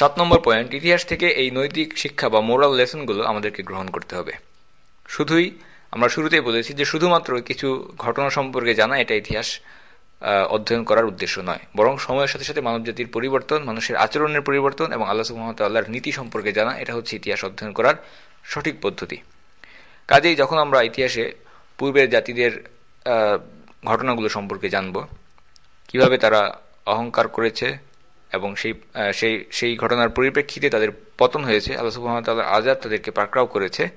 সাত নম্বর পয়েন্ট ইতিহাস থেকে এই নৈতিক শিক্ষা বা মোরাল লেসনগুলো আমাদেরকে গ্রহণ করতে হবে। শুধুই আমরা শুরুতেই বলেছি যে শুধুমাত্র কিছু ঘটনা সম্পর্কে জানা এটা ইতিহাস অধ্যয়ন করার উদ্দেশ্য নয়। বরং সময়ের সাথে সাথে মানবজাতির পরিবর্তন, মানুষের আচরণের পরিবর্তন এবং আল্লাহ সুহামতাল্লাহর নীতি সম্পর্কে জানা, এটা হচ্ছে ইতিহাস অধ্যয়ন করার সঠিক পদ্ধতি। কাজেই যখন আমরা ইতিহাসে পূর্বের জাতিদের ঘটনাগুলো সম্পর্কে জানব, কীভাবে তারা অহংকার করেছে এবং সেই সেই সেই ঘটনার পরিপ্রেক্ষিতে তাদের পতন হয়েছে। আল্লাহ সুহামতাল্লাহ আজাদ তাদেরকে পাকড়াও করেছে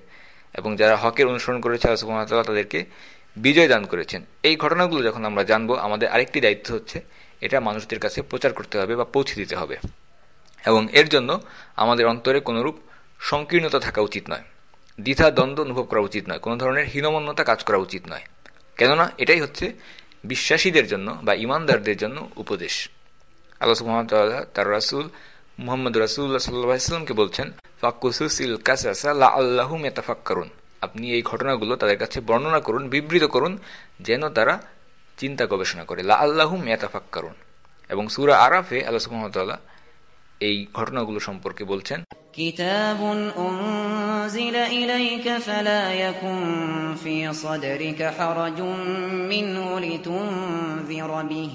এবং যারা হকের অনুসরণ করেছে, আল্লাহ সুহামতাল্লাহ তাদেরকে বিজয় দান করেছেন। এই ঘটনাগুলো যখন আমরা জানব, আমাদের আরেকটি দায়িত্ব হচ্ছে এটা মানুষদের কাছে প্রচার করতে হবে বা পৌঁছে দিতে হবে। এবং এর জন্য আমাদের অন্তরে কোনোরূপ সংকীর্ণতা থাকা উচিত নয়। দ্বিধা, দ্বন্দ্ব অনুভব করা উচিত নয়। কোনো ধরনের হীনমন্যতা কাজ করা উচিত নয়। কেননা এটাই হচ্ছে বিশ্বাসীদের জন্য বা ইমানদারদের জন্য উপদেশ। আল্লাহ সুহামতাল্লাহ তার রাসুল মোহাম্মদ রাসুল্লাহ সাল্লাহামকে বলছেন ফাকুসুসিল কাসাসা লা আল্লাহু মেতাফাক্কারুন আপনি এই ঘটনাগুলো তাদের কাছে বর্ণনা করুন বিবৃত করুন যেন তারা চিন্তা গবেষণা করে লা আল্লাহু মেতাফাক্কারুন এবং সুরা আরাফে আল্লাহ সুহামতাল্লাহ এই ঘটনাগুলো সম্পর্কে বলছেন كتاب أنزل إليك فلا يكن في صدرك حرج منه لتنذر به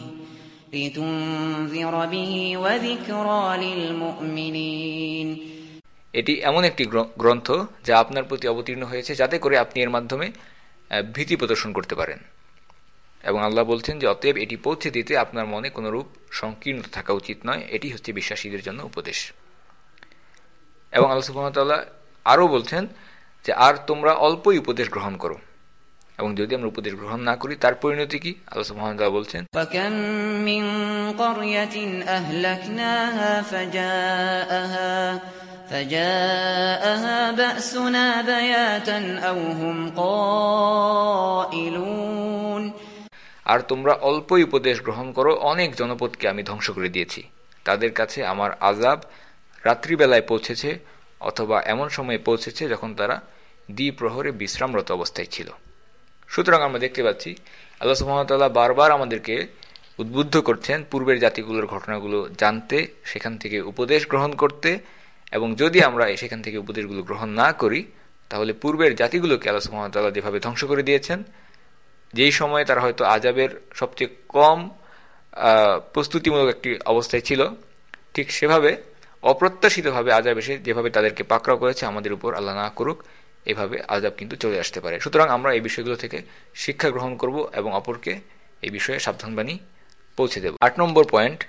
এটি এমন একটি গ্রন্থ যা আপনার প্রতি অবতীর্ণ হয়েছে যাতে করে আপনি এর মাধ্যমে ভীতি প্রদর্শন করতে পারেন। এবং আল্লাহ বলছেন যে, অতএব এটি পৌঁছে দিতে আপনার মনে কোনো রূপ সংকীর্ণতা থাকা উচিত নয়। এটি হচ্ছে বিশ্বাসীদের জন্য উপদেশ। এবং আল্লাহ আরও বলছেন যে, আর তোমরা অল্পই উপদেশ গ্রহণ করো। এবং যদি আমরা উপদেশ গ্রহণ না করি তার পরিণতি কি আল্লাহ সুহামতাল্লাহ বলছেন فجاءها بأسنا بياتا أو هم قائلون আর তোমরা অল্পই উপদেশ গ্রহণ করো অনেক জনপদকে আমি ধ্বংস করে দিয়েছি তাদের কাছে আমার আজাব রাত্রিবেলায় পৌঁছেছে অথবা এমন সময়ে পৌঁছেছে যখন তারা দ্বিপ্রহরে বিশ্রামরত অবস্থায় ছিল সুতরাং আমরা দেখতে পাচ্ছি, আল্লাহ সুহামতাল্লাহ বারবার আমাদেরকে উদ্বুদ্ধ করছেন পূর্বের জাতিগুলোর ঘটনাগুলো জানতে, সেখান থেকে উপদেশ গ্রহণ করতে এবং যদি আমরা সেখান থেকে উপদেশগুলো গ্রহণ না করি, তাহলে পূর্বের জাতিগুলোকে আল্লাহ সুহামতাল্লাহ যেভাবে ধ্বংস করে দিয়েছেন, যেই সময়ে তারা হয়তো আজাবের সবচেয়ে কম প্রস্তুতিমূলক একটি অবস্থায় ছিল, ঠিক সেভাবে অপ্রত্যাশিতভাবে আজাব এসে যেভাবে তাদেরকে পাকড়াও করেছে, আমাদের উপর আল্লাহ না করুক এভাবে আজাব কিন্তু চলে আসতে পারে। সুতরাং আমরা এই বিষয়গুলো থেকে শিক্ষা গ্রহণ করব এবং অপরকে এই বিষয়ে সাবধানবাণী পৌঁছে দেব। আট নম্বর পয়েন্ট,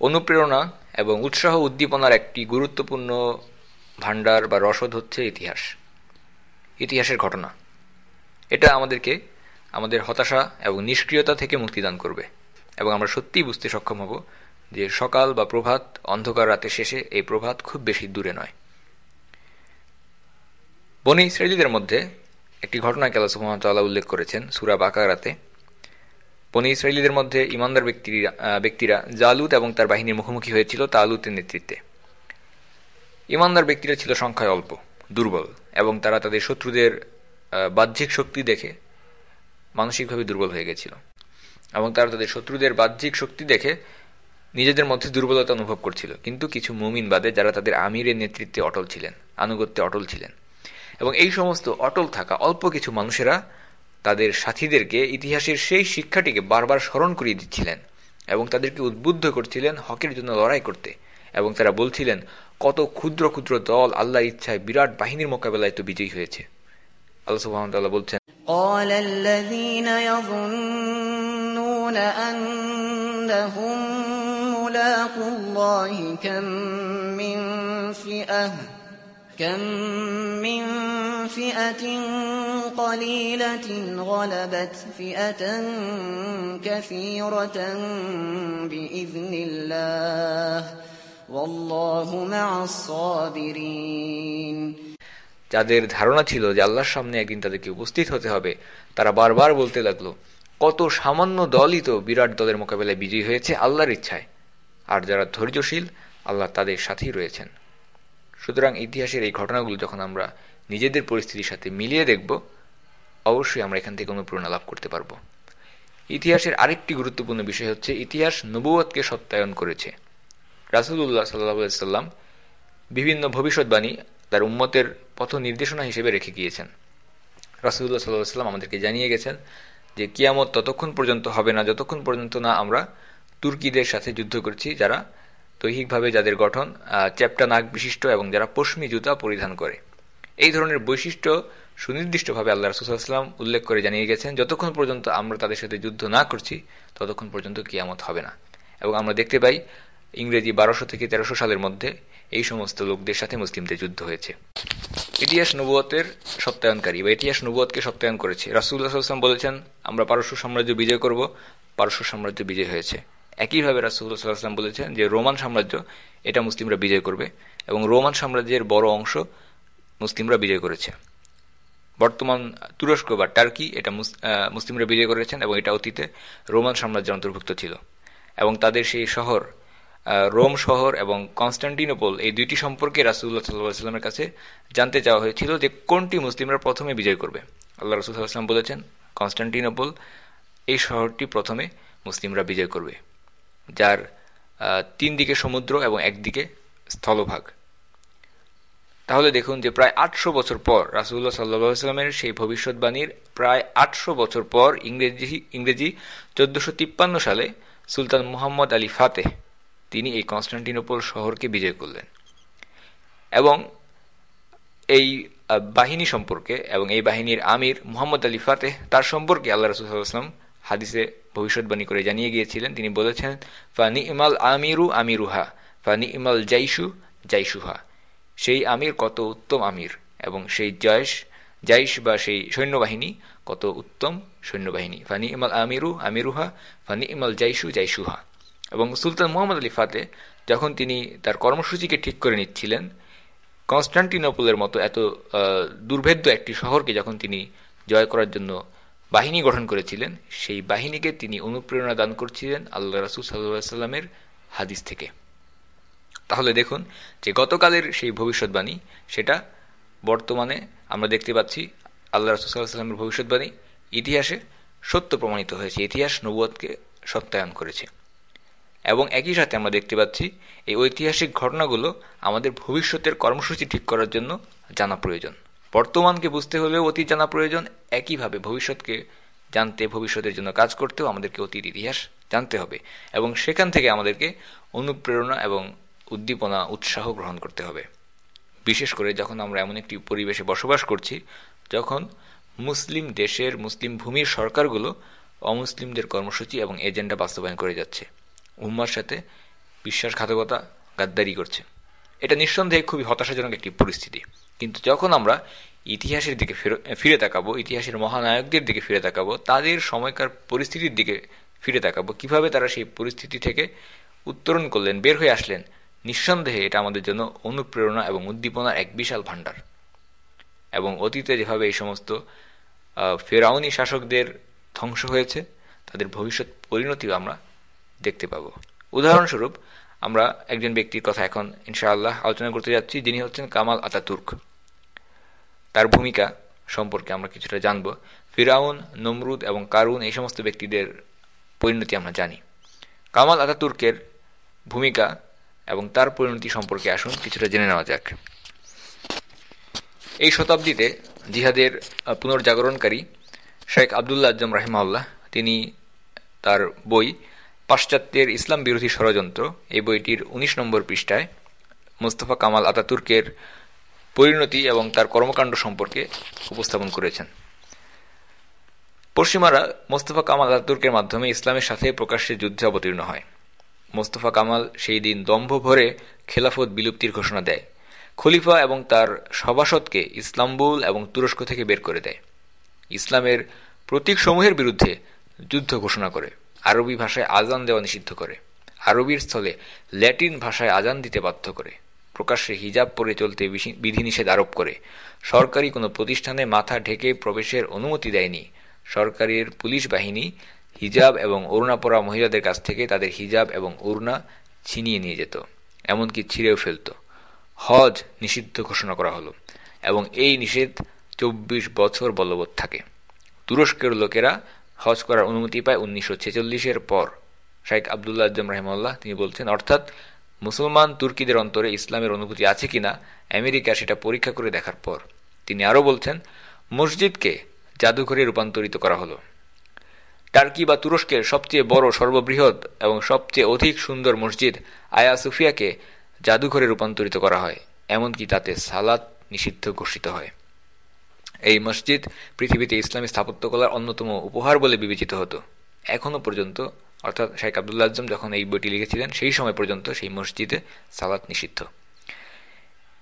অনুপ্রেরণা এবং উৎসাহ উদ্দীপনার একটি গুরুত্বপূর্ণ ভাণ্ডার বা রসদ হচ্ছে ইতিহাস। ইতিহাসের ঘটনা। এটা আমাদেরকে আমাদের হতাশা এবং নিষ্ক্রিয়তা থেকে মুক্তিদান করবে এবং আমরা সত্যিই বুঝতে সক্ষম হব যে সকাল বা প্রভাত অন্ধকার রাতে শেষে এই প্রভাত খুব বেশি দূরে নয়। বনি ইসরায়েলিদের মধ্যে একটি ঘটনা কেলা সুহামতাল্লাহ উল্লেখ করেছেন, সুরা বাকারাতে। বনি ইসরায়েলিদের মধ্যে ইমানদার ব্যক্তিরা ব্যক্তিরা জালুত এবং তার বাহিনীর মুখোমুখি হয়েছিল তালুতের নেতৃত্বে। ইমানদার ব্যক্তিরা ছিল সংখ্যায় অল্প, দুর্বল এবং তারা তাদের শত্রুদের বাহ্যিক শক্তি দেখে মানসিকভাবে দুর্বল হয়ে গেছিল এবং তারা তাদের শত্রুদের বাহ্যিক শক্তি দেখে নিজেদের মধ্যে দুর্বলতা অনুভব করছিল। কিন্তু কিছু মুমিন বাদে যারা তাদের আমিরের নেতৃত্বে অটল ছিলেন, আনুগত্যে অটল ছিলেন এবং এই সমস্ত অটল থাকা অল্প কিছু মানুষেরা তাদের সাথীদেরকে ইতিহাসের সেই শিক্ষাটিকে বারবার স্মরণ করিয়ে দিচ্ছিলেন এবং তাদেরকে উদ্বুদ্ধ করছিলেন হকের জন্য লড়াই করতে এবং তারা বলছিলেন কত ক্ষুদ্র ক্ষুদ্র দল আল্লাহর ইচ্ছায় বিরাট বাহিনীর মোকাবেলায় তো বিজয়ী হয়েছে আল্লাহ সুবহানাহু বলছেন قال الذين يظنون أنهم ملاقوا الله كم من فئة كم من فئة قليلة غلبت فئة كثيرة بإذن الله والله مع الصابرين যাদের ধারণা ছিল যে আল্লাহর সামনে একদিন তাদেরকে উপস্থিত হতে হবে তারা বারবার বলতে লাগলো কত সামান্য দলই তো বিরাট দলের মোকাবেলায় বিজয়ী হয়েছে আল্লাহর ইচ্ছায় আর যারা ধৈর্যশীল আল্লাহ তাদের সাথেই রয়েছেন সুতরাং ইতিহাসের এই ঘটনাগুলো যখন আমরা নিজেদের পরিস্থিতির সাথে মিলিয়ে দেখব, অবশ্যই আমরা এখান থেকে অনুপ্রেরণা লাভ করতে পারব। ইতিহাসের আরেকটি গুরুত্বপূর্ণ বিষয় হচ্ছে, ইতিহাস নবুয়তকে সত্যায়ন করেছে। রাসুল্লাহ সাল্লাহ সাল্লাম বিভিন্ন ভবিষ্যৎবাণী তার উম্মতের পথ নির্দেশনা হিসেবে রেখে গিয়েছেন। রাসুল্লাহ সাল্লাহ সাল্লাম আমাদেরকে জানিয়ে গেছেন যে, কিয়ামত ততক্ষণ পর্যন্ত হবে না, যতক্ষণ পর্যন্ত না আমরা তুর্কিদের সাথে যুদ্ধ করছি, যারা দৈহিকভাবে যাদের গঠন চ্যাপটা নাক বিশিষ্ট এবং যারা পশ্মি জুতা পরিধান করে। এই ধরনের বৈশিষ্ট্য সুনির্দিষ্টভাবে আল্লাহ রসুলাম উল্লেখ করে জানিয়ে গেছেন, যতক্ষণ পর্যন্ত আমরা তাদের সাথে যুদ্ধ না করছি, ততক্ষণ পর্যন্ত কিয়ামত হবে না। এবং আমরা দেখতে পাই, ইংরেজি বারোশো থেকে তেরোশো সালের মধ্যে এই সমস্ত লোকদের সাথে মুসলিমদের যুদ্ধ হয়েছে। ইতিহাস নবুয়তের সত্যায়নকারী বা ইতিহাস নবুয়তকে সত্যায়ন করেছে। রাসুল্লাহাম বলেছেন, আমরা পারস্য সাম্রাজ্য বিজয় করব, পারস্য সাম্রাজ্য বিজয় হয়েছে। একইভাবে রাসুল্লাহ সাল্লাহাম বলেছেন যে রোমান সাম্রাজ্য, এটা মুসলিমরা বিজয় করবে এবং রোমান সাম্রাজ্যের বড় অংশ মুসলিমরা বিজয় করেছে। বর্তমান তুরস্ক বা টার্কি এটা মুসলিমরা বিজয় করেছেন এবং এটা অতীতে রোমান সাম্রাজ্যের অন্তর্ভুক্ত ছিল। এবং তাদের সেই শহর রোম শহর এবং কনস্টান্টিনোপল এই দুইটি সম্পর্কে রাসুল্লাহ সাল্লাহামের কাছে জানতে চাওয়া হয়েছিল যে কোনটি মুসলিমরা প্রথমে বিজয় করবে। আল্লাহ রসুল্লাহাম বলেছেন, কনস্টান্টিনোপল এই শহরটি প্রথমে মুসলিমরা বিজয় করবে। যার তিন দিকে সমুদ্র এবং একদিকে স্থলভাগ। তাহলে দেখুন যে প্রায় আটশো বছর পর রাসুল্লাহ সাল্লামের সেই ভবিষ্যৎবাণীর প্রায় আটশো বছর পর ইংরেজি ইংরেজি চোদ্দশো তিপ্পান্ন সালে সুলতান মুহাম্মদ আলী ফাতেহ তিনি এই কনস্টান্টিনোপল শহরকে বিজয় করলেন। এবং এই বাহিনী সম্পর্কে এবং এই বাহিনীর আমির মুহাম্মদ আলী ফাতেহ তার সম্পর্কে আল্লাহ রসুলাম হাদিসে ভবিষ্যৎবাণী করে জানিয়ে গিয়েছিলেন। তিনি বলেছেন ফানি ইমাল আমিরু আমিরুহা ফানি ইমাল জাইসু জাইসুহা সেই আমির কত উত্তম আমির এবং সেই জয়স জাইশ বা সেই সৈন্যবাহিনী কত উত্তম সৈন্যবাহিনী। ফানি ইমাল আমিরু আমিরুহা ফানি ইমাল জাইসু জাইসুহা এবং সুলতান মোহাম্মদ আলী ফাতে যখন তিনি তার কর্মসূচিকে ঠিক করে নিচ্ছিলেন, কনস্টান্টিনোপলের মতো এত দুর্ভেদ্য একটি শহরকে যখন তিনি জয় করার জন্য বাহিনী গঠন করেছিলেন, সেই বাহিনীকে তিনি অনুপ্রেরণা দান করছিলেন আল্লাহ রাসুল সাল্লাহ সাল্লামের হাদিস থেকে। তাহলে দেখুন যে গতকালের সেই ভবিষ্যৎবাণী, সেটা বর্তমানে আমরা দেখতে পাচ্ছি আল্লাহ রসুল্লাহামের ভবিষ্যৎবাণী। ইতিহাসে সত্য প্রমাণিত হয়েছে, ইতিহাস নবুয়কে সত্যায়ন করেছে। এবং একই সাথে আমরা দেখতে পাচ্ছি এই ঐতিহাসিক ঘটনাগুলো আমাদের ভবিষ্যতের কর্মসূচি ঠিক করার জন্য জানা প্রয়োজন। বর্তমানকে বুঝতে হলেও অতীত জানা প্রয়োজন। একইভাবে ভবিষ্যৎকে জানতে, ভবিষ্যতের জন্য কাজ করতেও আমাদেরকে অতীত ইতিহাস জানতে হবে এবং সেখান থেকে আমাদেরকে অনুপ্রেরণা এবং উদ্দীপনা, উৎসাহ গ্রহণ করতে হবে। বিশেষ করে যখন আমরা এমন একটি পরিবেশে বসবাস করছি, যখন মুসলিম দেশের, মুসলিম ভূমির সরকারগুলো অমুসলিমদের কর্মসূচি এবং এজেন্ডা বাস্তবায়ন করে যাচ্ছে। উম্মার সাথে বিশ্বাসঘাতকতা, গাদ্দারি করছে। এটা নিঃসন্দেহে খুবই হতাশাজনক একটি পরিস্থিতি। কিন্তু যখন আমরা ইতিহাসের দিকে ফিরে তাকাবো, ইতিহাসের মহানায়কদের দিকে ফিরে তাকাবো, তাদের সময়কার পরিস্থিতির দিকে ফিরে তাকাবো, কীভাবে তারা সেই পরিস্থিতি থেকে উত্তরণ করলেন, বের হয়ে আসলেন, নিঃসন্দেহে এটা আমাদের জন্য অনুপ্রেরণা এবং উদ্দীপনার এক বিশাল ভাণ্ডার। এবং অতীতে যেভাবে এই সমস্ত ফেরাউনি শাসকদের ধ্বংস হয়েছে, তাদের ভবিষ্যৎ পরিণতিও আমরা দেখতে পাব। উদাহরণস্বরূপ আমরা একজন ব্যক্তির কথা এখন, ইনশাআল্লাহ, আলোচনা করতে যাচ্ছি, যিনি হচ্ছেন কামাল আতাতুর্ক। তার ভূমিকা সম্পর্কে আমরা কিছুটা জানব। ফিরাউন, নমরুদ এবং কারুন, এই সমস্ত ব্যক্তিদের পরিণতি আমরা জানি। কামাল আতাতুর্কের ভূমিকা এবং তার পরিণতি সম্পর্কে আসুন, কিছুটা জেনে নেওয়া যাক। এই শতাব্দীতে জিহাদের পুনর্জাগরণকারী শেখ আবদুল্লাহ আজম রাহিমাউল্লাহ তিনি তার বই পাশ্চাত্যের ইসলাম বিরোধী ষড়যন্ত্র, এই বইটির ১৯ নম্বর পৃষ্ঠায় মুস্তফা কামাল আতাতুর্কের পরিণতি এবং তার কর্মকাণ্ড সম্পর্কে উপস্থাপন করেছেন। পশ্চিমারা মোস্তফা কামাল আতাতুর্কের মাধ্যমে ইসলামের সাথে প্রকাশ্যে যুদ্ধে অবতীর্ণ হয়। মোস্তফা কামাল সেই দিন দম্ভ ভরে খেলাফত বিলুপ্তির ঘোষণা দেয়। খলিফা এবং তার সভাসদকে ইসলামবুল এবং তুরস্ক থেকে বের করে দেয়। ইসলামের প্রতীকসমূহের বিরুদ্ধে যুদ্ধ ঘোষণা করে। আরবি ভাষায় আজান দেওয়া নিষিদ্ধ করে। আরবির স্থলে ল্যাটিন ভাষায় আজান দিতে বাধ্য করে। প্রকাশ্যে হিজাব পরে চলতে বিধিনিষেধ আরোপ করে। সরকারি কোনো প্রতিষ্ঠানে মাথা ঢেকে প্রবেশের অনুমতি দেয়নি। সরকারের পুলিশ বাহিনী হিজাব এবং অরুণা পরা মহিলাদের কাছ থেকে তাদের হিজাব এবং অরুণা ছিনিয়ে নিয়ে যেত, এমনকি ছিঁড়েও ফেলত। হজ নিষিদ্ধ ঘোষণা করা হলো এবং এই নিষেধ চব্বিশ বছর বলবৎ থাকে। তুরস্কের লোকেরা হজ করার অনুমতি পায় উনিশশো ছেচল্লিশের পর। শাইখ আবদুল্লাহ আজম রাহিমাল্লাহ তিনি বলছেন, অর্থাৎ মুসলমান তুর্কিদের অন্তরে ইসলামের অনুভূতি আছে কিনা, আমেরিকা সেটা পরীক্ষা করে দেখার পর। তিনি আরও বলছেন, মসজিদকে জাদুঘরে রূপান্তরিত করা হলো। টার্কি বা তুরস্কের সবচেয়ে বড়, সর্ববৃহৎ এবং সবচেয়ে অধিক সুন্দর মসজিদ আয়া সুফিয়াকে জাদুঘরে রূপান্তরিত করা হয়, এমনকি তাতে সালাত নিষিদ্ধ ঘোষিত হয়। এই মসজিদ পৃথিবীতে ইসলামী স্থাপত্যকলার অন্যতম উপহার বলে বিবেচিত হতো। এখনও পর্যন্ত, অর্থাৎ শেখ আবদুল্লাহ আজম যখন এই বইটি লিখেছিলেন, সেই সময় পর্যন্ত সেই মসজিদে সালাত নিষিদ্ধ।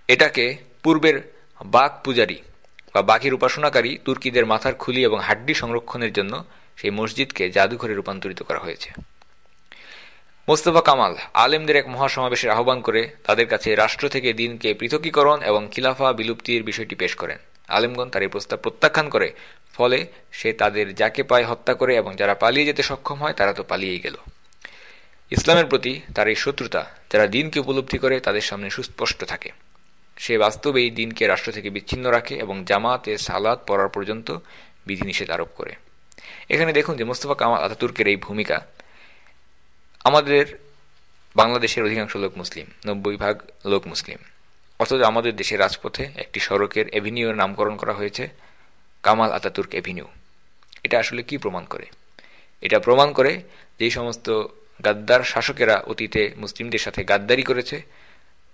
এটাকে পূর্বের বাঘ পূজারী বা বাঘের উপাসনাকারী তুর্কিদের মাথার খুলি এবং হাড্ডি সংরক্ষণের জন্য সেই মসজিদকে জাদুঘরে রূপান্তরিত করা হয়েছে। মোস্তফা কামাল আলেমদের এক মহাসমাবেশের আহ্বান করে তাদের কাছে রাষ্ট্র থেকে দিনকে পৃথকীকরণ এবং খিলাফা বিলুপ্তির বিষয়টি পেশ করেন। আলেমগণ তার এই প্রস্তাব প্রত্যাখ্যান করে। ফলে সে তাদের যাকে পায় হত্যা করে এবং যারা পালিয়ে যেতে সক্ষম হয়, তারা তো পালিয়েই গেল। ইসলামের প্রতি তার এই শত্রুতা, যারা দিনকে উপলব্ধি করে, তাদের সামনে সুস্পষ্ট থাকে। সে বাস্তবেই দিনকে রাষ্ট্র থেকে বিচ্ছিন্ন রাখে এবং জামাতে সালাদ পড়ার পর্যন্ত বিধিনিষেধ আরোপ করে। এখানে দেখুন যে মোস্তফা কামাল আতাতুর্কের এই ভূমিকা। আমাদের বাংলাদেশের অধিকাংশ লোক মুসলিম, নব্বই ভাগ লোক মুসলিম। অথচ আমাদের দেশের রাজপথে একটি সড়কের এভিনিউর নামকরণ করা হয়েছে, কামাল আতাতুর্ক এভিনিউ এটা আসলে কি প্রমাণ করে? এটা প্রমাণ করে যে সমস্ত গাদ্দার শাসকেরা অতীতে মুসলিমদের সাথে গাদ্দারি করেছে,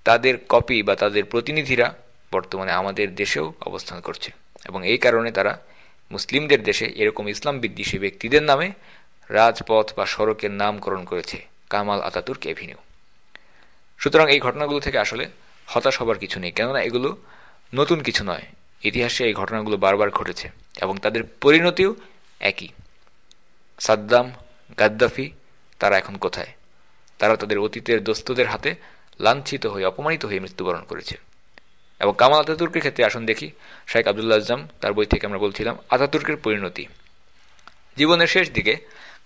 তাদের কপি বা তাদের প্রতিনিধিরা বর্তমানে আমাদের দেশেও অবস্থান করছে এবং এই কারণে তারা মুসলিমদের দেশে এরকম ইসলাম বিদ্বেষী ব্যক্তিদের নামে রাজপথ বা সড়কের নামকরণ করেছে, কামাল আতাতুর্ক এভিনিউ সুতরাং এই ঘটনাগুলো থেকে আসলে হতাশ হবার কিছু নেই। কেননা এগুলো নতুন কিছু নয়। ইতিহাসে এই ঘটনাগুলো বারবার ঘটেছে এবং তাদের পরিণতিও একই। সাদ্দাম গাদ্দাফি, তারা এখন কোথায়? তারা তাদের অতীতের দোস্তদের হাতে লাঞ্ছিত হয়ে, অপমানিত হয়ে মৃত্যুবরণ করেছে। এবং কামাল আতাতুর্কের ক্ষেত্রে আসুন দেখি শেখ আবদুল্লাহ আজম, তার বই থেকে আমরা বলছিলাম, আতাতুর্কের পরিণতি। জীবনের শেষ দিকে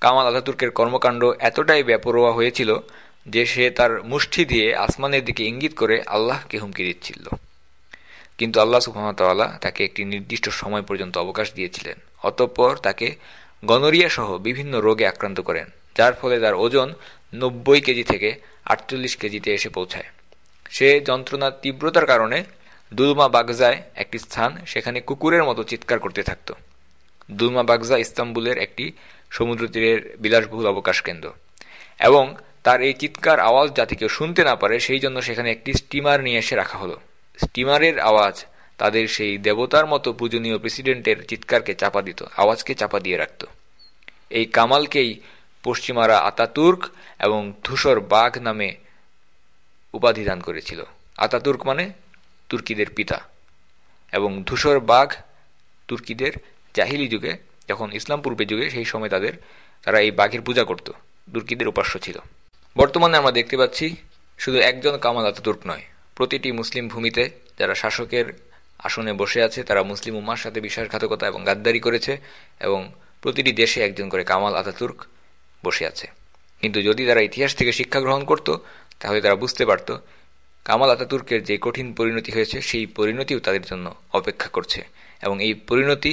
কামাল আতাতুর্কের কর্মকাণ্ড এতটাই ব্যাপরোয়া হয়েছিল যে সে তার মুষ্টি দিয়ে আসমানের দিকে ইঙ্গিত করে আল্লাহকে হুমকি দিচ্ছিল। কিন্তু আল্লাহ সুহামতাল্লাহ তাকে একটি নির্দিষ্ট সময় পর্যন্ত অবকাশ দিয়েছিলেন। অতঃপর তাকে গনরিয়া সহ বিভিন্ন রোগে আক্রান্ত করেন, যার ফলে তার ওজন নব্বই কেজি থেকে আটচল্লিশ কেজিতে এসে পৌঁছায়। সে যন্ত্রণার তীব্রতার কারণে দুলমা বাগজায় একটি স্থান সেখানে কুকুরের মতো চিৎকার করতে থাকত। দুলমা বাগজা ইস্তাম্বুলের একটি সমুদ্র তীরের বিলাসবহুল অবকাশ কেন্দ্র। এবং তার এই চিৎকার আওয়াজ যাতে কেউ শুনতে না পারে, সেই জন্য সেখানে একটি স্টিমার নিয়ে এসে রাখা হলো। স্টিমারের আওয়াজ তাদের সেই দেবতার মতো পূজনীয় প্রেসিডেন্টের চিৎকারকে চাপা দিত, আওয়াজকে চাপা দিয়ে রাখত। এই কামালকেই পশ্চিমারা আতাতুর্ক এবং ধূসর বাঘ নামে উপাধি দান করেছিল। আতাতুর্ক মানে তুর্কিদের পিতা। এবং ধূসর বাঘ তুর্কিদের জাহিলি যুগে, যখন ইসলাম পূর্বে যুগে, সেই সময় তাদের, তারা এই বাঘের পূজা করত। তুর্কিদের উপাস্য ছিল। বর্তমানে আমরা দেখতে পাচ্ছি শুধু একজন কামাল আতাতুর্ক নয়, প্রতিটি মুসলিম ভূমিতে যারা শাসকের আসনে বসে আছে, তারা মুসলিম উম্মার সাথে বিশ্বাসঘাতকতা এবং গাদ্দারি করেছে এবং প্রতিটি দেশে একজন করে কামাল আতাতুর্ক বসে আছে। কিন্তু যদি তারা ইতিহাস থেকে শিক্ষা গ্রহণ করত, তাহলে তারা বুঝতে পারত কামাল আতাতুর্কের যে কঠিন পরিণতি হয়েছে, সেই পরিণতিও তাদের জন্য অপেক্ষা করছে এবং এই পরিণতি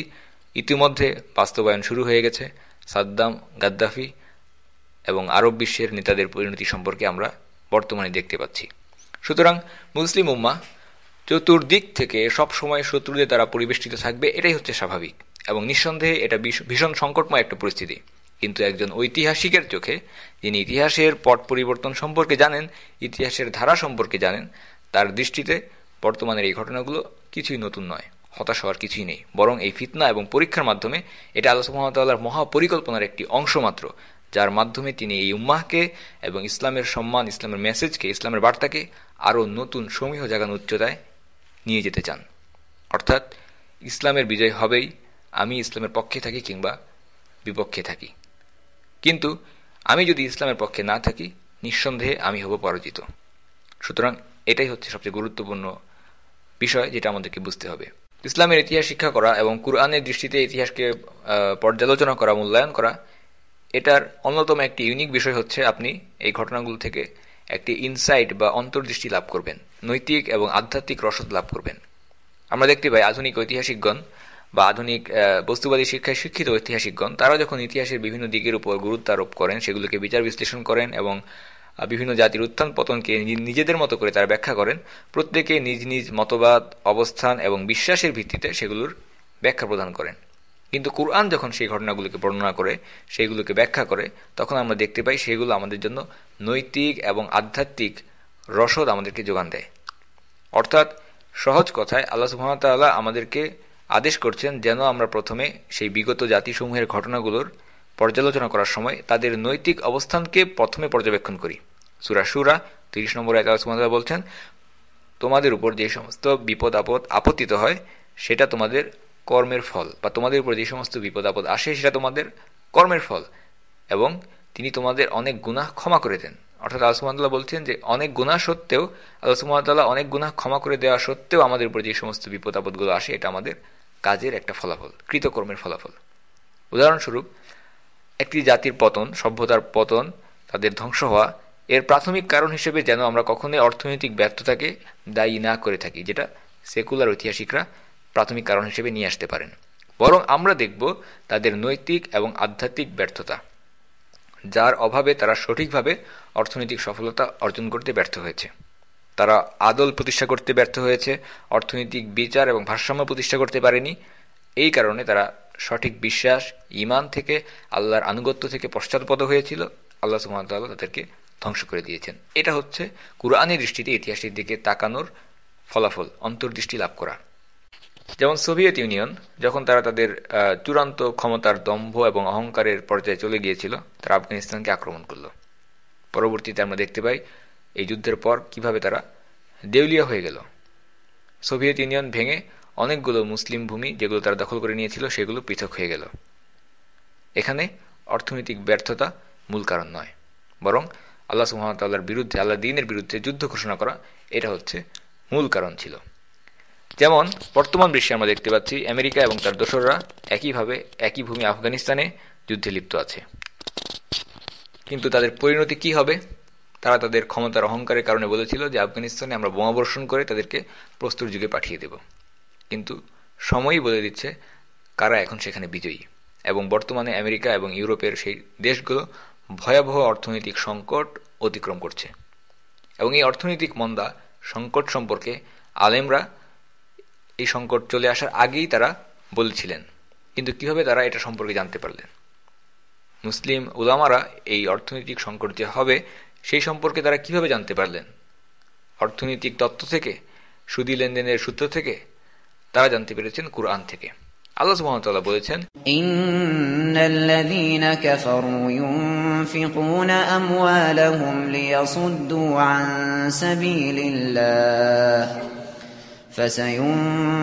ইতিমধ্যে বাস্তবায়ন শুরু হয়ে গেছে। সাদ্দাম গাদ্দাফি এবং আরব বিশ্বের নেতাদের পরিণতি সম্পর্কে আমরা বর্তমানে দেখতে পাচ্ছি। সুতরাং মুসলিম উম্মা চতুর্দিক থেকে সবসময় শত্রুদের দ্বারা পরিবেষ্টিত থাকবে, এটাই হচ্ছে স্বাভাবিক। এবং নিঃসন্দেহে এটা ভীষণ সংকটময় একটা পরিস্থিতি। কিন্তু একজন ঐতিহাসিকের চোখে যিনি ইতিহাসের পট পরিবর্তন সম্পর্কে জানেন, ইতিহাসের ধারা সম্পর্কে জানেন, তার দৃষ্টিতে বর্তমানের এই ঘটনাগুলো কিছুই নতুন নয়, হতাশ হওয়ার কিছুই নেই। বরং এই ফিতনা এবং পরীক্ষার মাধ্যমে এটা আল্লাহ মহাপরিকল্পনার একটি অংশ মাত্র। যার মাধ্যমে তিনি এই উম্মাহকে এবং ইসলামের সম্মান, ইসলামের মেসেজকে, ইসলামের বার্তাকে আরও নতুন সমীহ জাগান উচ্চতায় নিয়ে যেতে চান। অর্থাৎ ইসলামের বিজয় হবেই, আমি ইসলামের পক্ষে থাকি কিংবা বিপক্ষে থাকি। কিন্তু আমি যদি ইসলামের পক্ষে না থাকি, নিঃসন্দেহে আমি হব পরাজিত। সুতরাং এটাই হচ্ছে সবচেয়ে গুরুত্বপূর্ণ বিষয় যেটা আমাদেরকে বুঝতে হবে। ইসলামের ইতিহাস শিক্ষা করা এবং কুরআনের দৃষ্টিতে ইতিহাসকে পর্যালোচনা করা, মূল্যায়ন করা এটার অন্যতম একটি ইউনিক বিষয় হচ্ছে আপনি এই ঘটনাগুলো থেকে একটি ইনসাইট বা অন্তর্দৃষ্টি লাভ করবেন, নৈতিক এবং আধ্যাত্মিক রসদ লাভ করবেন। আমরা দেখতে পাই আধুনিক ঐতিহাসিকগণ বা আধুনিক বস্তুবাদী শিক্ষায় শিক্ষিত ঐতিহাসিকগণ, তারা যখন ইতিহাসের বিভিন্ন দিকের উপর গুরুত্ব আরোপ করেন, সেগুলোকে বিচার বিশ্লেষণ করেন এবং বিভিন্ন জাতির উত্থান পতনকে নিজেদের মতো করে তারা ব্যাখ্যা করেন, প্রত্যেকে নিজ নিজ মতবাদ, অবস্থান এবং বিশ্বাসের ভিত্তিতে সেগুলোর ব্যাখ্যা প্রদান করেন। কিন্তু কুরআন যখন সেই ঘটনাগুলোকে বর্ণনা করে, সেইগুলোকে ব্যাখ্যা করে, তখন আমরা দেখতে পাই সেগুলো আমাদের জন্য নৈতিক এবং আধ্যাত্মিক রসদ আমাদেরকে যোগান দেয়। অর্থাৎ সহজ কথায় আল্লাহ সুহামতাল্লাহ আমাদেরকে আদেশ করছেন যেন আমরা প্রথমে সেই বিগত জাতিসমূহের ঘটনাগুলোর পর্যালোচনা করার সময় তাদের নৈতিক অবস্থানকে প্রথমে পর্যবেক্ষণ করি। সুরা সুরা তিরিশ নম্বর এক আল্লাহ বলছেন, তোমাদের উপর যে সমস্ত বিপদ আপদ আপত্তিত হয়, সেটা তোমাদের কর্মের ফল, বা তোমাদের উপর যে সমস্ত বিপদ আপদ আসে সেটা তোমাদের কর্মের ফল, এবং তিনি তোমাদের অনেক গুনাহ ক্ষমা করে দেন। অর্থাৎ সুবহানাহু বলছেন যে, অনেক গুনাহ সত্ত্বেও, আল্লাহ সুবহানাহু অনেক গুনাহ ক্ষমা করে দেওয়া সত্ত্বেও আমাদের উপর যে সমস্ত বিপদ আপদগুলো আসে, এটা আমাদের কাজের একটা ফলাফল, কৃতকর্মের ফলাফল। উদাহরণস্বরূপ, একটি জাতির পতন, সভ্যতার পতন, তাদের ধ্বংস হওয়া, এর প্রাথমিক কারণ হিসেবে যেন আমরা কখনোই অর্থনৈতিক ব্যর্থতাকে দায়ী না করে থাকি, যেটা সেকুলার ঐতিহাসিকরা প্রাথমিক কারণ হিসেবে নিয়ে আসতে পারেন। বরং আমরা দেখব তাদের নৈতিক এবং আধ্যাত্মিক ব্যর্থতা, যার অভাবে তারা সঠিকভাবে অর্থনৈতিক সফলতা অর্জন করতে ব্যর্থ হয়েছে। তারা আদল প্রতিষ্ঠা করতে ব্যর্থ হয়েছে, অর্থনৈতিক বিচার এবং ভারসাম্য প্রতিষ্ঠা করতে পারেনি। এই কারণে তারা সঠিক বিশ্বাস ইমান থেকে আল্লাহর আনুগত্য থেকে পশ্চাৎপদ হয়েছিল। আল্লাহ সুহামতাল্লাহ তাদেরকে ধ্বংস করে দিয়েছেন। এটা হচ্ছে কুরআনের দৃষ্টিতে ইতিহাসের দিকে তাকানোর ফলাফল, অন্তর্দৃষ্টি লাভ করা। যেমন সোভিয়েত ইউনিয়ন, যখন তারা তাদের চূড়ান্ত ক্ষমতার দম্ভ এবং অহংকারের পর্যায়ে চলে গিয়েছিল, তারা আফগানিস্তানকে আক্রমণ করল। পরবর্তীতে আমরা দেখতে পাই, এই যুদ্ধের পর কীভাবে তারা দেউলিয়া হয়ে গেল। সোভিয়েত ইউনিয়ন ভেঙে অনেকগুলো মুসলিম ভূমি যেগুলো তারা দখল করে নিয়েছিল, সেগুলো পৃথক হয়ে গেল। এখানে অর্থনৈতিক ব্যর্থতা মূল কারণ নয়, বরং আল্লাহ সুহামতাল্লাহর বিরুদ্ধে, আল্লাহ দিনের বিরুদ্ধে যুদ্ধ ঘোষণা করা, এটা হচ্ছে মূল কারণ ছিল। যেমন বর্তমান বিশ্বে আমরা দেখতে পাচ্ছি, আমেরিকা এবং তার দোসররা একইভাবে একই ভূমি আফগানিস্তানে যুদ্ধে লিপ্ত আছে। কিন্তু তাদের পরিণতি কি হবে? তারা তাদের ক্ষমতার অহংকারের কারণে বলেছিল যে আফগানিস্তানে আমরা বোমাবর্ষণ করে তাদেরকে প্রস্তুর যুগে পাঠিয়ে দেব। কিন্তু সময়ই বলে দিচ্ছে কারা এখন সেখানে বিজয়ী। এবং বর্তমানে আমেরিকা এবং ইউরোপের সেই দেশগুলো ভয়াবহ অর্থনৈতিক সংকট অতিক্রম করছে। এবং এই অর্থনৈতিক মন্দা সংকট সম্পর্কে আলেমরা এই সংকট চলে আসার আগেই তারা বলছিলেন। কিন্তু কীভাবে তারা এটা সম্পর্কে জানতে পারলেন? মুসলিম উলামারা এই অর্থনৈতিক সংকট যে হবে, সেই সম্পর্কে তারা কীভাবে জানতে পারলেন? অর্থনৈতিক তত্ত্ব থেকে, সুদী লেনদেনের সূত্র থেকে তারা জানতে পেরেছেন কুরআন থেকে। আল্লাহ বলেছেন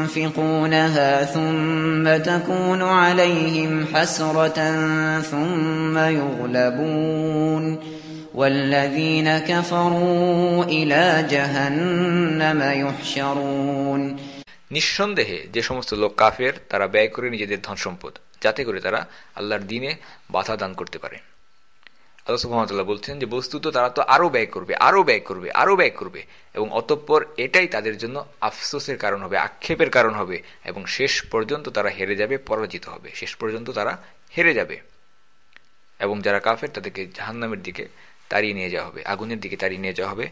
فسينفقونها ثم تكون عليهم حسرة ثم يغلبون والذين كفروا إلى جهنم يحشرون নিঃসন্দেহে যে সমস্ত লোক কাফের তারা ব্যয় করে নিজেদের ধন সম্পদ যাতে করে তারা আল্লাহর দিনে বাধা দান করতে পারে আল্লাহ সুহামতাল্লাহ বলছেন যে, বস্তুত তারা তো আরও ব্যয় করবে, আরও ব্যয় করবে, আরও ব্যয় করবে এবং অতঃপর এটাই তাদের জন্য আফসোসের কারণ হবে, আক্ষেপের কারণ হবে এবং শেষ পর্যন্ত তারা হেরে যাবে, পরাজিত হবে। শেষ পর্যন্ত তারা হেরে যাবে এবং যারা কাফের তাদেরকে জাহান্নামের দিকে তাড়িয়ে নিয়ে যাওয়া হবে, আগুনের দিকে তাড়িয়ে নিয়ে যাওয়া হবে,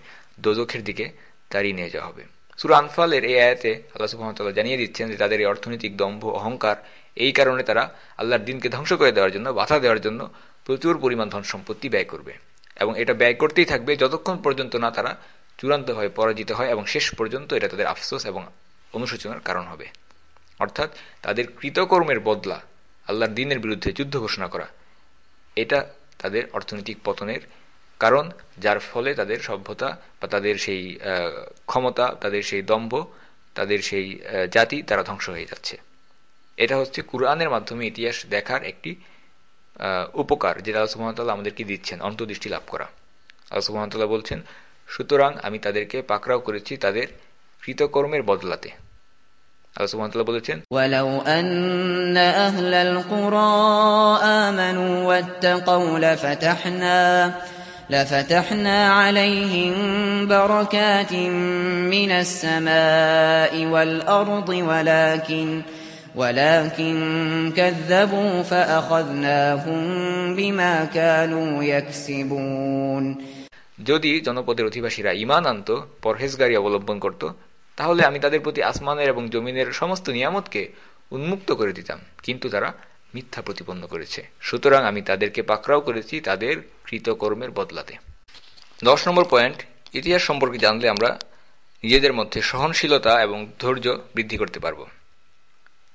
দোজখের দিকে তাড়িয়ে নিয়ে যাওয়া হবে। সুরা আনফালের এই আয়াতে আল্লাহ সুহামতাল্লাহ জানিয়ে দিচ্ছেন যে, তাদের এই অর্থনৈতিক দম্ভ, অহংকার, এই কারণে তারা আল্লাহর দিনকে ধ্বংস করে দেওয়ার জন্য, বাধা দেওয়ার জন্য প্রচুর পরিমাণ ধন সম্পত্তি ব্যয় করবে। এবং এটা ব্যয় করতেই থাকবে যতক্ষণ পর্যন্ত না তারা চূড়ান্তভাবে পরাজিত হয় এবং শেষ পর্যন্ত এটা তাদের আফসোস এবং অনুশোচনার কারণ হবে। অর্থাৎ তাদের কৃতকর্মের বদলা, আল্লাহর দিনের বিরুদ্ধে যুদ্ধ ঘোষণা করা, এটা তাদের অর্থনৈতিক পতনের কারণ, যার ফলে তাদের সভ্যতা বা তাদের সেই ক্ষমতা, তাদের সেই দম্ভ, তাদের সেই জাতি তারা ধ্বংস হয়ে যাচ্ছে। এটা হচ্ছে কুরআনের মাধ্যমে ইতিহাস দেখার একটি উপকার যেটা আল্লাহ সুহামতাল্লাহ আমাদেরকে দিচ্ছেন অন্তর্দৃষ্টি লাভ করা আল্লাহ সুহামতাল্লাহ বলছেন সুতরাং আমি তাদেরকে পাকড়াও করেছি তাদের কৃতকর্মের বদলাতে আল্লাহ সুবহানাহু বলেছেন ولو أن أهل القرى آمنوا واتقوا لفتحنا لفتحنا عليهم بركات من السماء والأرض ولكن ولكن كذبوا فأخذناهم بما كانوا يكسبون যদি জনপদের অধিবাসীরা ইমান আনত পরহেজগারি অবলম্বন করত তাহলে আমি তাদের প্রতি আসমানের এবং জমিনের সমস্ত নিয়ামতকে উন্মুক্ত করে দিতাম কিন্তু তারা মিথ্যা প্রতিপন্ন করেছে সুতরাং আমি তাদেরকে পাকড়াও করেছি তাদের কৃতকর্মের বদলাতে দশ নম্বর পয়েন্ট ইতিহাস সম্পর্কে জানলে আমরা নিজেদের মধ্যে সহনশীলতা এবং ধৈর্য বৃদ্ধি করতে পারব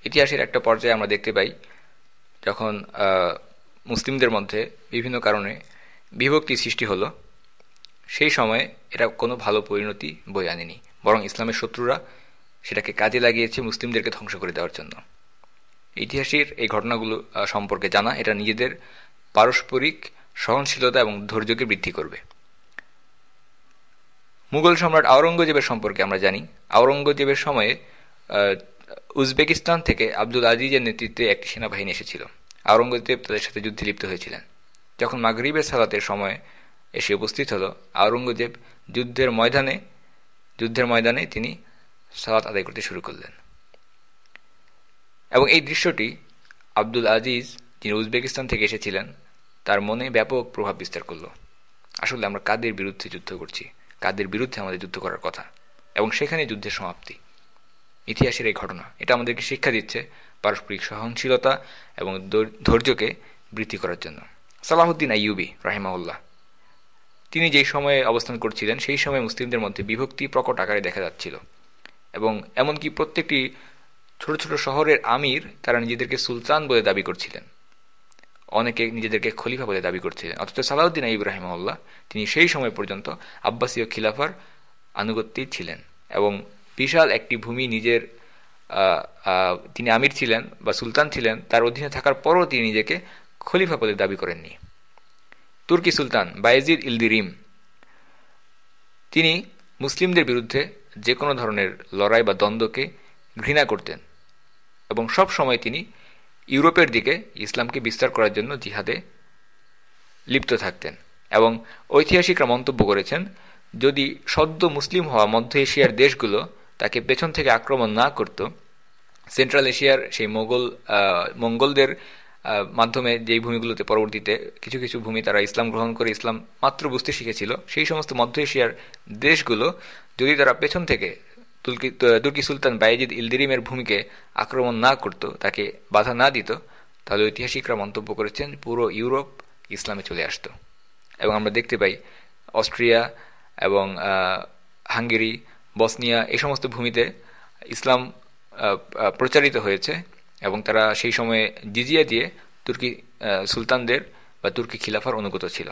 ইতিহাসের একটা পর্যায়ে আমরা দেখতে পাই, যখন মুসলিমদের মধ্যে বিভিন্ন কারণে বিভক্তি সৃষ্টি হলো, সেই সময়ে এটা কোনো ভালো পরিণতি বই আনেনি। বরং ইসলামের শত্রুরা সেটাকে কাজে লাগিয়েছে মুসলিমদেরকে ধ্বংস করে দেওয়ার জন্য। ইতিহাসের এই ঘটনাগুলো সম্পর্কে জানা, এটা নিজেদের পারস্পরিক সহনশীলতা এবং ধৈর্যকে বৃদ্ধি করবে। মুঘল সম্রাট আওরঙ্গজেবের সম্পর্কে আমরা জানি। আওরঙ্গজেবের সময়ে উজবেকিস্তান থেকে আব্দুল আজিজের নেতৃত্বে একটি সেনাবাহিনী এসেছিল। আওরঙ্গজেব তাদের সাথে যুদ্ধে লিপ্ত হয়েছিলেন। যখন মাগরিবের সালাতের সময় এসে উপস্থিত হল, আওরঙ্গজেব যুদ্ধের ময়দানে যুদ্ধের ময়দানে তিনি সালাত আদায় করতে শুরু করলেন। এবং এই দৃশ্যটি আব্দুল আজিজ, যিনি উজবেকিস্তান থেকে এসেছিলেন, তার মনে ব্যাপক প্রভাব বিস্তার করল। আসলে আমরা কাদের বিরুদ্ধে যুদ্ধ করছি? কাদের বিরুদ্ধে আমাদের যুদ্ধ করার কথা? এবং সেখানে যুদ্ধের সমাপ্তি? ইতিহাসের এই ঘটনা। এটা আমাদেরকে শিক্ষা দিচ্ছে পারস্পরিক সহনশীলতা এবং ধৈর্যকে বৃদ্ধি করার জন্য। সালাহুদ্দিন আইয়ুবি রাহিমাউল্লাহ তিনি যেই সময়ে অবস্থান করছিলেন, সেই সময় মুসলিমদের মধ্যে বিভক্তি প্রকট আকারে দেখা যাচ্ছিল এবং এমনকি প্রত্যেকটি ছোট ছোট শহরের আমির তারা নিজেদেরকে সুলতান বলে দাবি করছিলেন। অনেকে নিজেদেরকে খলিফা বলে দাবি করছিলেন। অথচ সালাউদ্দিন ইব্রাহিমউল্লাহ তিনি সেই সময় পর্যন্ত আব্বাসীয় খিলাফার আনুগত্যই ছিলেন এবং বিশাল একটি ভূমি নিজের তিনি আমির ছিলেন বা সুলতান ছিলেন, তার অধীনে থাকার পরও তিনি নিজেকে খলিফা বলে দাবি করেননি। তুর্কি সুলতান বায়েজিদ ইলদিরিম তিনি মুসলিমদের বিরুদ্ধে যে কোনো ধরনের লড়াই বা দ্বন্দ্বকে ঘৃণা করতেন এবং সব সময় তিনি ইউরোপের দিকে ইসলামকে বিস্তার করার জন্য জিহাদে লিপ্ত থাকতেন এবং ঐতিহাসিকরা মন্তব্য করেছেন, যদি সদ্য মুসলিম হওয়া মধ্য এশিয়ার দেশগুলো তাকে পেছন থেকে আক্রমণ না করত। সেন্ট্রাল এশিয়ার সেই মোগল মঙ্গলদের মাধ্যমে যেই ভূমিগুলোতে পরবর্তীতে কিছু কিছু ভূমি তারা ইসলাম গ্রহণ করে, ইসলাম মাত্র বুঝতে শিখেছিল, সেই সমস্ত মধ্য এশিয়ার দেশগুলো যদি তারা পেছন থেকে তুর্কি সুলতান বায়েজিদ ইলদিরিমের ভূমিকে আক্রমণ না করত, তাকে বাধা না দিত, তাহলে ঐতিহাসিকরা মন্তব্য করেছেন, পুরো ইউরোপ ইসলামে চলে আসত। এবং আমরা দেখতে পাই অস্ট্রিয়া এবং হাঙ্গেরি বসনিয়া এই সমস্ত ভূমিতে ইসলাম প্রচারিত হয়েছে এবং তারা সেই সময়ে জিজিয়া দিয়ে তুর্কি সুলতানদের বা তুর্কি খিলাফার অনুগত ছিল।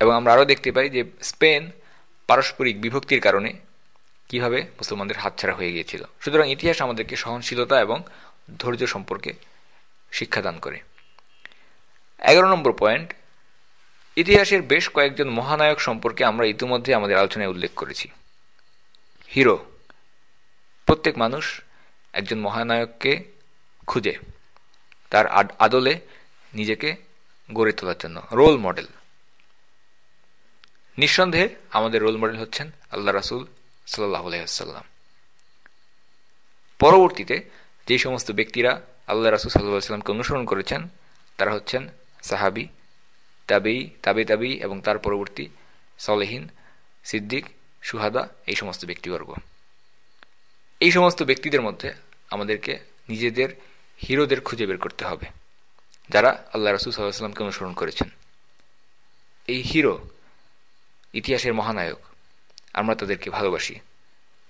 এবং আমরা আরও দেখতে পাই যে স্পেন পারস্পরিক বিভক্তির কারণে কীভাবে মুসলমানদের হাতছাড়া হয়ে গিয়েছিল। সুতরাং ইতিহাস আমাদেরকে সহনশীলতা এবং ধৈর্য সম্পর্কে শিক্ষাদান করে। এগারো নম্বর পয়েন্ট ইতিহাসের বেশ কয়েকজন মহানায়ক সম্পর্কে আমরা ইতিমধ্যে আমাদের আলোচনায় উল্লেখ করেছি। হিরো। প্রত্যেক মানুষ একজন মহানায়ককে খুঁজে। তার আদলে নিজেকে গড়ে তোলার জন্য। Role model. নিঃসন্দেহে আমাদের রোল মডেল হচ্ছেন আল্লাহ রাসুল সাল্লাহ পরবর্তীতে যে সমস্ত ব্যক্তিরা আল্লাহ রাসুল সাল্লাহ সাল্লামকে অনুসরণ করেছেন, তারা হচ্ছেন সাহাবি তাবেই, তাবে তাবি এবং তার পরবর্তী সলেহীন, সিদ্দিক, সুহাদা এই সমস্ত ব্যক্তিবর্গ। এই সমস্ত ব্যক্তিদের মধ্যে আমাদেরকে নিজেদের হিরোদের খুঁজে বের করতে হবে, যারা আল্লাহ রাসুল সাল্লাহামকে অনুসরণ করেছেন। এই হিরো, ইতিহাসের মহানায়ক, আমরা তাদেরকে ভালোবাসি।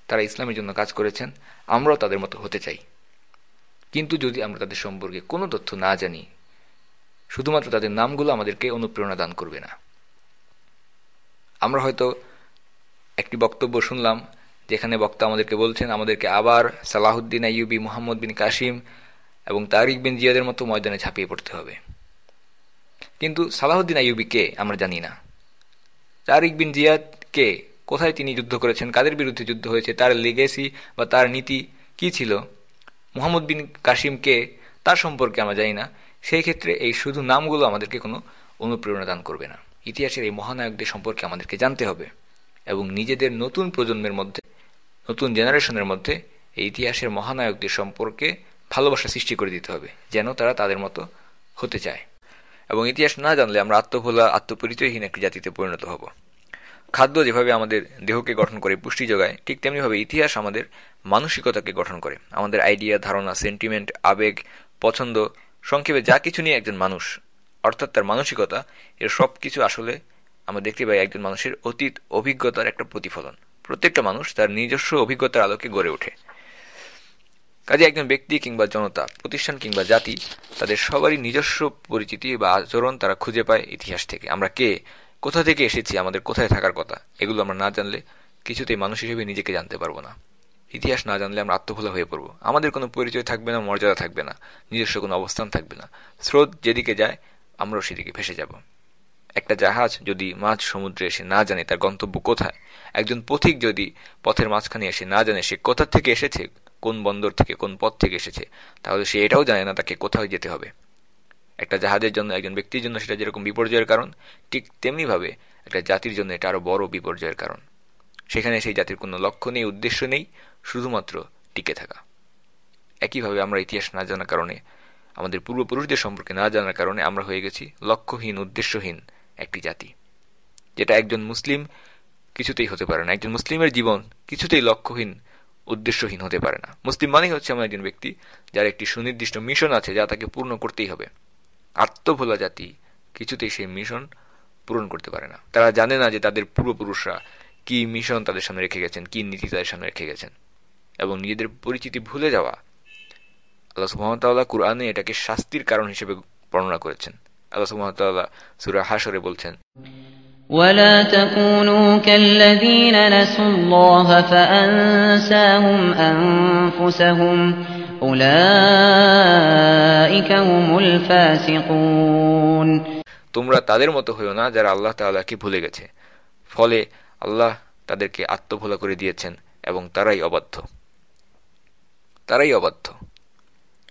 তারা ইসলামের জন্য কাজ করেছেন, আমরাও তাদের মতো হতে চাই। কিন্তু যদি আমরা তাদের সম্পর্কে কোনো তথ্য না জানি শুধুমাত্র তাদের নামগুলো আমাদেরকে অনুপ্রেরণা দান করবে না। আমরা হয়তো একটি বক্তব্য শুনলাম, যেখানে বক্তা আমাদেরকে বলছেন, আমাদেরকে আবার সালাহুদ্দিন আইয়ুবি মোহাম্মদ বিন কাসিম এবং তারিক বিন জিয়াদের মতো ময়দানে ঝাঁপিয়ে পড়তে হবে। কিন্তু সালাহুদ্দিন আইয়ুবি কে, আমরা জানি না। তারিক বিন জিয়াদ কে, কোথায় তিনি যুদ্ধ করেছেন, কাদের বিরুদ্ধে যুদ্ধ হয়েছে, তার লিগেসি বা তার নীতি কি ছিল, মোহাম্মদ বিন কাসিম কে, তার সম্পর্কে আমরা জানি না। সেই ক্ষেত্রে এই শুধু নামগুলো আমাদেরকে কোনো অনুপ্রেরণা দান করবে না। ইতিহাসের এই মহানায়কদের সম্পর্কে আমাদেরকে জানতে হবে এবং নিজেদের নতুন প্রজন্মের মধ্যে, নতুন জেনারেশনের মধ্যে এই ইতিহাসের মহানায়কদের সম্পর্কে ভালোবাসা সৃষ্টি করে দিতে হবে, যেন তারা তাদের মতো হতে চায়। এবং ইতিহাস না জানলে আমরা আত্মভোলা, আত্মপরিচয়হীন একটি জাতিতে পরিণত হব। খাদ্য যেভাবে আমাদের দেহকে গঠন করে, পুষ্টি যোগায়, ঠিক তেমনিভাবে ইতিহাস আমাদের মানসিকতাকে গঠন করে। আমাদের আইডিয়া, ধারণা, সেন্টিমেন্ট, আবেগ, পছন্দ সংক্ষেপে যা কিছু নিয়ে একজন মানুষ, অর্থাৎ তার মানসিকতা, এর সব কিছু আসলে আমরা দেখতে পাই একজন মানুষের অতীত অভিজ্ঞতার একটা প্রতিফলন। প্রত্যেকটা মানুষ তার নিজস্ব অভিজ্ঞতার আলোকে গড়ে ওঠে। কাজে একজন ব্যক্তি কিংবা জনতা, প্রতিষ্ঠান কিংবা জাতি, তাদের সবারই নিজস্ব পরিচিতি বা আচরণ তারা খুঁজে পায় ইতিহাস থেকে। আমরা কে, কোথা থেকে এসেছি, আমাদের কোথায় থাকার কথা, এগুলো আমরা না জানলে কিছুতেই মানুষ হিসেবে নিজেকে জানতে পারব না। ইতিহাস না জানলে আমরা আত্মভোলা হয়ে পড়ব। আমাদের কোনো পরিচয় থাকবে না, মর্যাদা থাকবে না, নিজস্ব কোনো অবস্থান থাকবে না। স্রোত যেদিকে যায়, আমরাও সেদিকে ভেসে যাব। একটা জাহাজ যদি মাঝ সমুদ্রে এসে না জানে তার গন্তব্য কোথায়, একজন পথিক যদি পথের মাঝখানে এসে না জানে সে কোথা থেকে এসেছে, কোন বন্দর থেকে, কোন পথ থেকে এসেছে, তাহলে সে এটাও জানে না তাকে কোথাও যেতে হবে। একটা জাহাজের জন্য, একজন ব্যক্তির জন্য সেটা যেরকম বিপর্যয়ের কারণ, ঠিক তেমনিভাবে একটা জাতির জন্য এটা আরও বড় বিপর্যয়ের কারণ। সেখানে সেই জাতির কোনো লক্ষ্য নেই, উদ্দেশ্য নেই শুধুমাত্র টিকে থাকা। একইভাবে আমরা ইতিহাস না জানার কারণে, আমাদের পূর্বপুরুষদের সম্পর্কে না জানার কারণে আমরা হয়ে গেছি লক্ষ্যহীন, উদ্দেশ্যহীন একটি জাতি, যেটা একজন মুসলিম কিছুতেই হতে পারে না। একজন মুসলিমের জীবন কিছুতেই লক্ষ্যহীন, উদ্দেশ্যহীন হতে পারে না। মুসলিম মানেই হচ্ছে এমন একজন ব্যক্তি যার একটি সুনির্দিষ্ট মিশন আছে যা তাকে পূর্ণ করতেই হবে। আত্মভোলা জাতি কিছুতেই সেই মিশন পূরণ করতে পারে না। তারা জানে না যে তাদের পূর্বপুরুষরা কি মিশন তাদের সামনে রেখে গেছেন, কি নীতি তাদের সামনে রেখে গেছেন। এবং নিজেদের পরিচিতি ভুলে যাওয়া আল্লাহ সুহামতাল্লাহ কুরআনে এটাকে শাস্তির কারণ হিসেবে বর্ণনা করেছেন আল্লাহ সুহামতাল্লাহ সুরা হাসরে বলছেন ولا تكونوا كالذين نسوا الله فأنساهم أنفسهم أولئك هم الفاسقون তোমরা তাদের মতো হইও না যারা আল্লাহ তাআলাকে ভুলে গেছে ফলে আল্লাহ তাদেরকে আত্মভোলা করে দিয়েছেন এবং তারাই অবাধ্য তারাই অবাধ্য।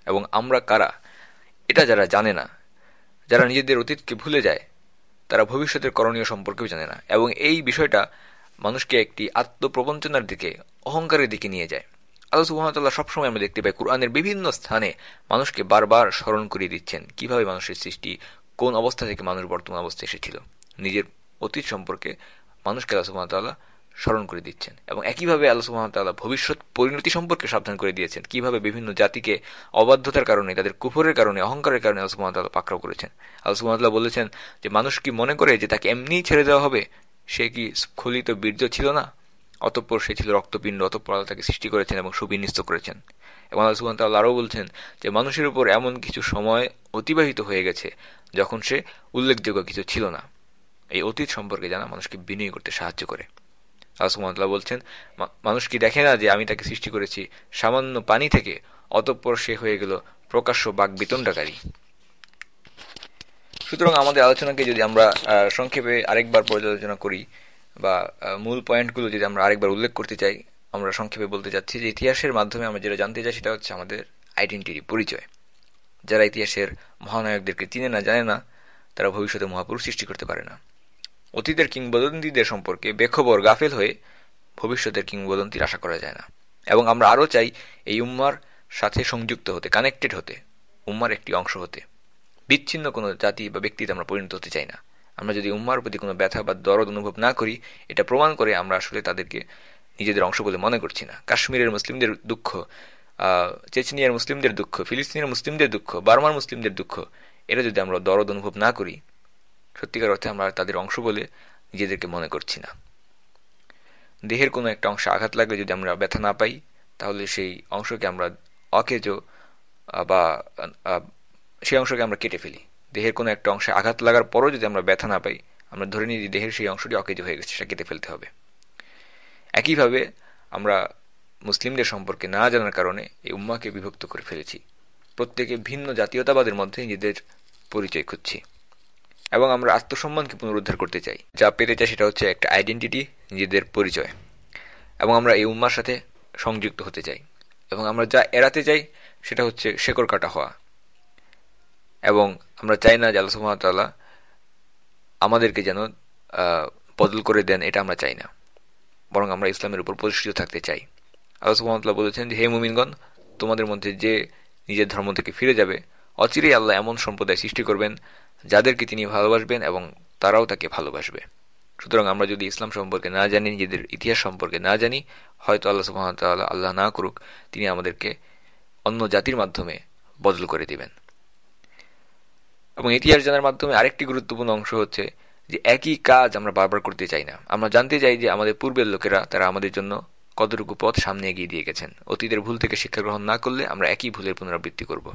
এবং আমরা কারা? এটা যারা জানে না, যারা নিজেদের অতীতকে ভুলে যায়, তারা ভবিষ্যতের করণীয় সম্পর্কেও জানে না। এবং এই বিষয়টা মানুষকে একটি আত্মপ্রবঞ্চনার দিকে, অহংকারের দিকে নিয়ে যায়। আল্লাহ সুহামতাল্লাহ সবসময় আমরা দেখতে পাই, কোরআনের বিভিন্ন স্থানে মানুষকে বারবার স্মরণ করিয়ে দিচ্ছেন, কীভাবে মানুষের সৃষ্টি, কোন অবস্থা থেকে মানুষ বর্তমান অবস্থায় এসেছিল। নিজের অতীত সম্পর্কে মানুষকে আল্লাহ সুহামতাল্লাহ স্মরণ করে দিচ্ছেন এবং একইভাবে আল্লাহ সুহামতাল্লাহ ভবিষ্যৎ পরিণতি সম্পর্কে সাবধান করে দিয়েছেন। কীভাবে বিভিন্ন জাতিকে অবাধ্যতার কারণে, তাদের কুফরের কারণে, অহংকারের কারণে আল্লাহ সুহামতাল্লাহ পাকড়াও করেছেন। আল্লাহ সুহামতাল্লাহ বলেছেন যে, মানুষ কি মনে করে যে, তাকে এমনিই ছেড়ে দেওয়া হবে? সে কি স্খলিত বীর্য ছিল না? অতঃপর সে ছিল রক্তপিণ্ড, অতঃপর আল্লাহ তাকে সৃষ্টি করেছেন এবং সুবিন্যস্ত করেছেন। এবং আল্লাহ সুহামতাল্লাহ আরও বলছেন যে, মানুষের উপর এমন কিছু সময় অতিবাহিত হয়ে গেছে যখন সে উল্লেখযোগ্য কিছু ছিল না। এই অতীত সম্পর্কে জানা মানুষকে বিনয় করতে সাহায্য করে। আলসুমতলা বলছেন মানুষ কি দেখে না যে আমি তাকে সৃষ্টি করেছি? সামান্য পানি থেকে অতঃপর সে হয়ে গেল প্রকাশ্য বাক বিতণ্ডাকারী সুতরাং আমাদের আলোচনাকে যদি আমরা সংক্ষেপে আরেকবার পর্যালোচনা করি, বা মূল পয়েন্টগুলো যদি আমরা আরেকবার উল্লেখ করতে চাই, আমরা সংক্ষেপে বলতে চাচ্ছি যে ইতিহাসের মাধ্যমে আমরা যেটা জানতে চাই সেটা হচ্ছে আমাদের আইডেন্টিটি পরিচয়। যারা ইতিহাসের মহানায়কদেরকে চিনে না, জানে না, তারা ভবিষ্যতে মহাপুরুষ সৃষ্টি করতে পারে না। অতীতের কিংবদন্তিদের সম্পর্কে বেখবর গাফেল হয়ে ভবিষ্যতের কিংবদন্তির আশা করা যায় না। এবং আমরা আরও চাই এই উম্মার সাথে সংযুক্ত হতে, কানেক্টেড হতে, উম্মার একটি অংশ হতে। বিচ্ছিন্ন কোনো জাতি বা ব্যক্তিতে আমরা পরিণত হতে চাই না। আমরা যদি উম্মার প্রতি কোনো ব্যথা বা দরদ অনুভব না করি, এটা প্রমাণ করে আমরা আসলে তাদেরকে নিজেদের অংশ বলে মনে করছি না। কাশ্মীরের মুসলিমদের দুঃখ চেচনিয়ার মুসলিমদের দুঃখ, ফিলিস্তিনের মুসলিমদের দুঃখ, বার্মার মুসলিমদের দুঃখ এটা যদি আমরা দরদ অনুভব না করি সত্যিকার অর্থে আমরা তাদের অংশ বলে নিজেদেরকে মনে করছি না। দেহের কোনো একটা অংশে আঘাত লাগলে যদি আমরা ব্যথা না পাই, তাহলে সেই অংশকে আমরা অকেজ বা সেই অংশকে আমরা কেটে ফেলি। দেহের কোনো একটা অংশে আঘাত লাগার পরও যদি আমরা ব্যথা না পাই, আমরা ধরে নিই দেহের সেই অংশটি অকেজ হয়ে গেছে, সেটা কেটে ফেলতে হবে। একইভাবে আমরা মুসলিমদের সম্পর্কে না জানার কারণে এই উম্মাকে বিভক্ত করে ফেলেছি। প্রত্যেকে ভিন্ন জাতীয়তাবাদের মধ্যে নিজেদের পরিচয় খুঁজছি। এবং আমরা আত্মসম্মানকে পুনরুদ্ধার করতে চাই। যা পেতে চাই সেটা হচ্ছে একটা আইডেন্টিটি নিজেদের পরিচয়। এবং আমরা এই উম্মার সাথে সংযুক্ত হতে চাই। এবং আমরা যা এড়াতে চাই সেটা হচ্ছে শেকড় কাটা হওয়া। এবং আমরা চাই না যে আল্লাহ আমাদেরকে যেন বদল করে দেন, এটা আমরা চাই না। বরং আমরা ইসলামের উপর প্রতিষ্ঠিত থাকতে চাই। আল্লাহ বলেছেন যে, হে মুমিনগণ, তোমাদের মধ্যে যে নিজের ধর্ম থেকে ফিরে যাবে, অচিরেই আল্লাহ এমন সম্প্রদায় সৃষ্টি করবেন যাদেরকে তিনি ভালোবাসবেন এবং তারাও তাকে ভালোবাসবে। সুতরাং আমরা যদি ইসলাম সম্পর্কে না জানি, নিজেদের ইতিহাস সম্পর্কে না জানি, হয়তো আল্লাহ সুহামতাল্লাহ আল্লাহ না করুক, তিনি আমাদেরকে অন্য জাতির মাধ্যমে বদল করে দিবেন। এবং ইতিহাস জানার মাধ্যমে আরেকটি গুরুত্বপূর্ণ অংশ হচ্ছে যে একই কাজ আমরা বারবার করতে চাই না। আমরা জানতে চাই যে আমাদের পূর্বের লোকেরা, তারা আমাদের জন্য কতটুকু পথ সামনে এগিয়ে দিয়ে গেছেন। অতীতের ভুল থেকে শিক্ষা গ্রহণ না করলে আমরা একই ভুলের পুনরাবৃত্তি করব।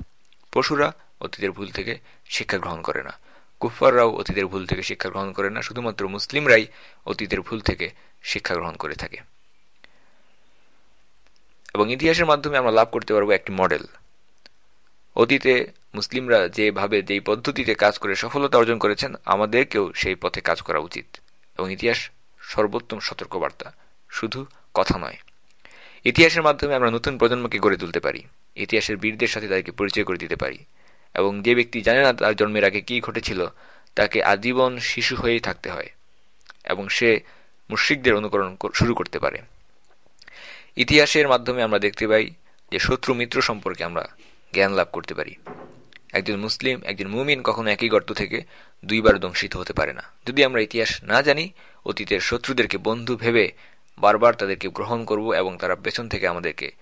পশুরা অতীতের ভুল থেকে শিক্ষা গ্রহণ করে না। কুফাররাও অতীতের ভুল থেকে শিক্ষা গ্রহণ করে না, শুধুমাত্র মুসলিমরাই অতীতের ভুল থেকে শিক্ষা গ্রহণ করে থাকে। এবং ইতিহাসের মাধ্যমে আমরা লাভ করতে পারব একটি মডেল। অতীতে মুসলিমরা যেভাবে যেই পদ্ধতিতে কাজ করে সফলতা অর্জন করেছেন, আমাদেরকেও সেই পথে কাজ করা উচিত। এবং ইতিহাস সর্বোত্তম সতর্কবার্তা, শুধু কথা নয়। ইতিহাসের মাধ্যমে আমরা নতুন প্রজন্মকে গড়ে তুলতে পারি। ইতিহাসের বীরদের সাথে তাদেরকে পরিচয় করে দিতে পারি। এবং যে ব্যক্তি জানে না তার জন্মের আগে কি ঘটেছিল, তাকে আজীবন শিশু হয়েই থাকতে হয় এবং সে মুশ্রিকদের অনুকরণ শুরু করতে পারে। ইতিহাসের মাধ্যমে আমরা দেখতে পাই যে শত্রু মিত্র সম্পর্কে আমরা জ্ঞান লাভ করতে পারি। একজন মুসলিম, একজন মুমিন কখনো একই গর্ত থেকে দুইবার দংশিত হতে পারে না। যদি আমরা ইতিহাস না জানি, অতীতের শত্রুদেরকে বন্ধু ভেবে বারবার তাদেরকে গ্রহণ করব এবং তারা পেছন থেকে আমাদেরকে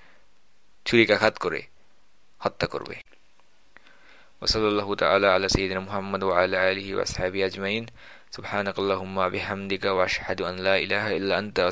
ছুরিকাঘাত করে হত্যা করবে। ওসলাল্লাহ তালা আল্লাহ সঈদিন মোহাম্মদ ও আল্লাহ আলহি ওয়াসাহাবি আজমাইন। সুবাহানকাল্লাহম্মা বিহামদিকা ওয়াশাহাদু আল্লাহ ইলাহা ইল্লা আন্তা।